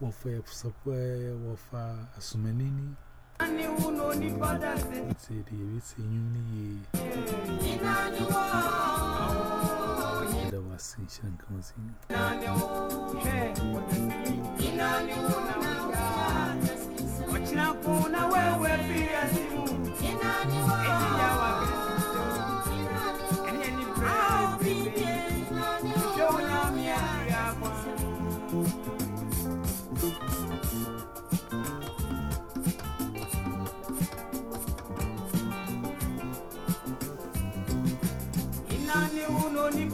wafanya wafa asumanini sidi yebisi nyuni ye da wasin shan kama zini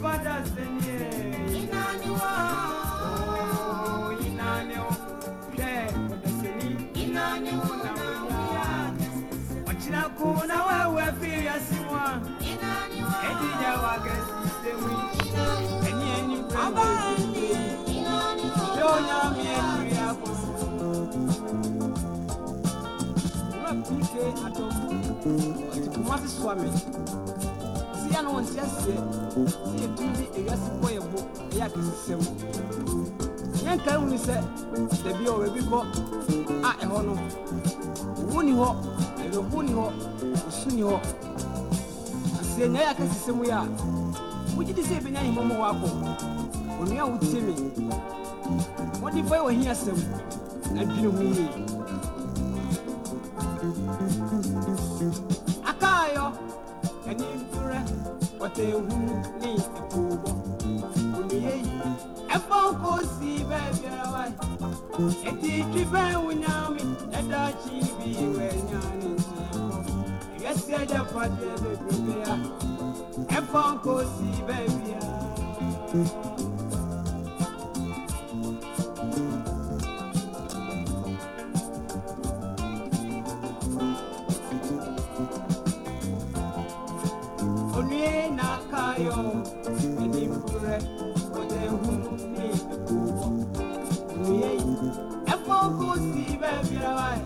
padà sẹ́yìn ẹ̀. iná ni wọ́n. ooo iná ni wọ́n. bẹ́ẹ̀ padà sẹ́yìn. iná ni wọ́n náà wíyá. ọ̀chìnà kò náà wẹ́wẹ́ fi yà sí wọn. iná ni wọ́n. ẹ̀dí yà wà gẹ̀ẹ́sì sẹ́wì. iná ni wọ́n. ẹni pẹ̀lú. ọba ẹni. iná ni wọ́n. yóò yá mi ẹ̀kú yà kó. Rap PK Adomu, Atikumasi Swami ebi ano wɔn ti aseɛ ne yɛ tumi bi eya si bɔ yɛ bo eya akesi sɛm yɛn ka ehun sɛ dabi a ɔbɛ bi kɔ a ɛhɔ no owu ni hɔ ɛdɔbu ni hɔ osu ni hɔ aseɛ nyɛ yɛ akesi sɛm yɛ a wogye di sɛ ebi nya ahimɔ mɔ wakɔ onua a wotie mi wɔde bɔ yɛ wɔ hin asɛm adwene ho yie. behunu ne eti twi bɛɛ wonyame ɛda akyi bi wɛnya ne nsuo ɛgɛsi agyapadeɛ bebrebe ayọ̀ ìdìbò rẹ̀ kò lè hùn ní ìdìbò wọ̀. Òye yìí ẹ̀fọ́ kò sí bẹ́ẹ̀ bí ra wáyé.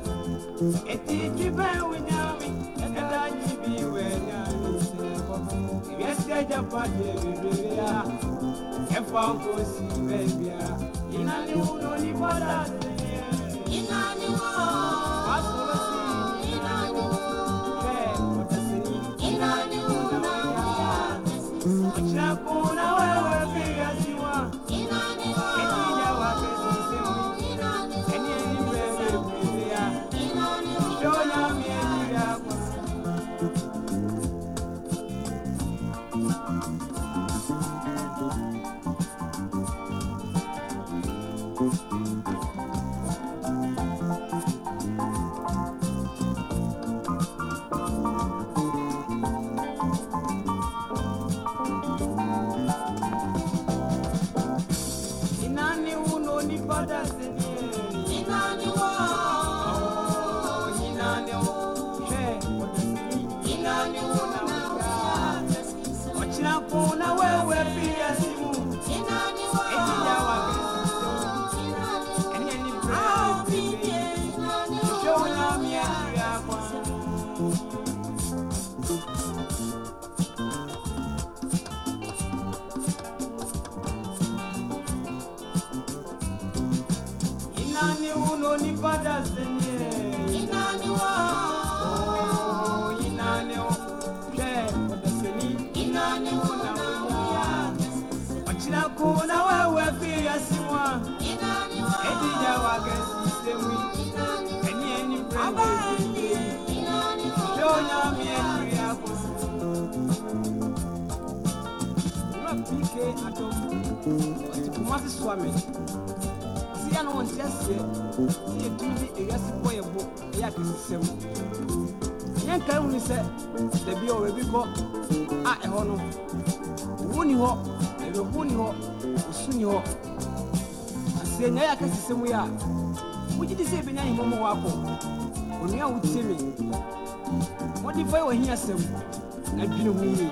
Inani ni wọ́n oníbàdà sí ni ẹ̀. iná ni wọ́n. ooo oh, iná ni wọ́n bẹ́ẹ̀ ọ̀dọ̀ sí ni. iná ni wọ́n náà fi yẹ sí wọn. iná ni wọ́n. èdè yẹ wà gẹ̀ẹ́sì sẹ́wì. iná ni wọ́n. ẹni ẹni bẹ́ẹ̀ wọ́n ti di. iná Swami ɛyɛ no wɔnsi aseɛ ne yɛtumi de ewiase bɔ yɛ bo ɛyɛ akɛsisɛm yɛnkae hu ne sɛ dabi a ɔbaabi kɔ a ɛhɔ no wo ni hɔ awerɛhoɔ ni hɔ osu ni hɔ na sɛ nya yɛ akɛsisɛm yi a wogye di sɛ ɛbɛnya ahemmɔmmɔ wɔ akɔ onua a wotie me wɔde fa yɛ w'ahiasɛm na dwene ho yie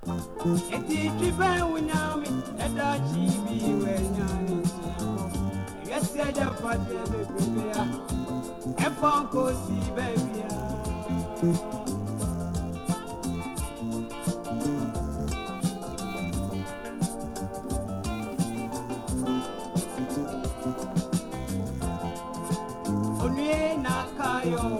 Eti kiba unyami, eda chibi we nyani tiyango. Yes, eda pati ebe bebea, efan kosi bebea. Onye nakayo.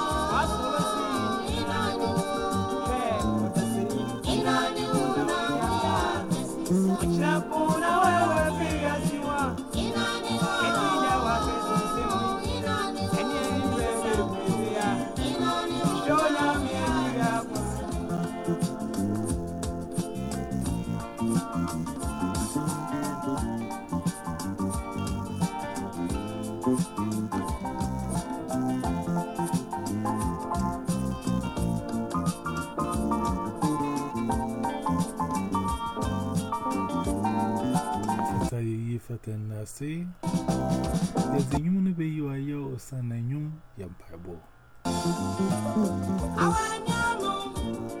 Fatsa yoye faten nasi Dezi yon moun be yoye osan nan yon yampaybo Awa nyanon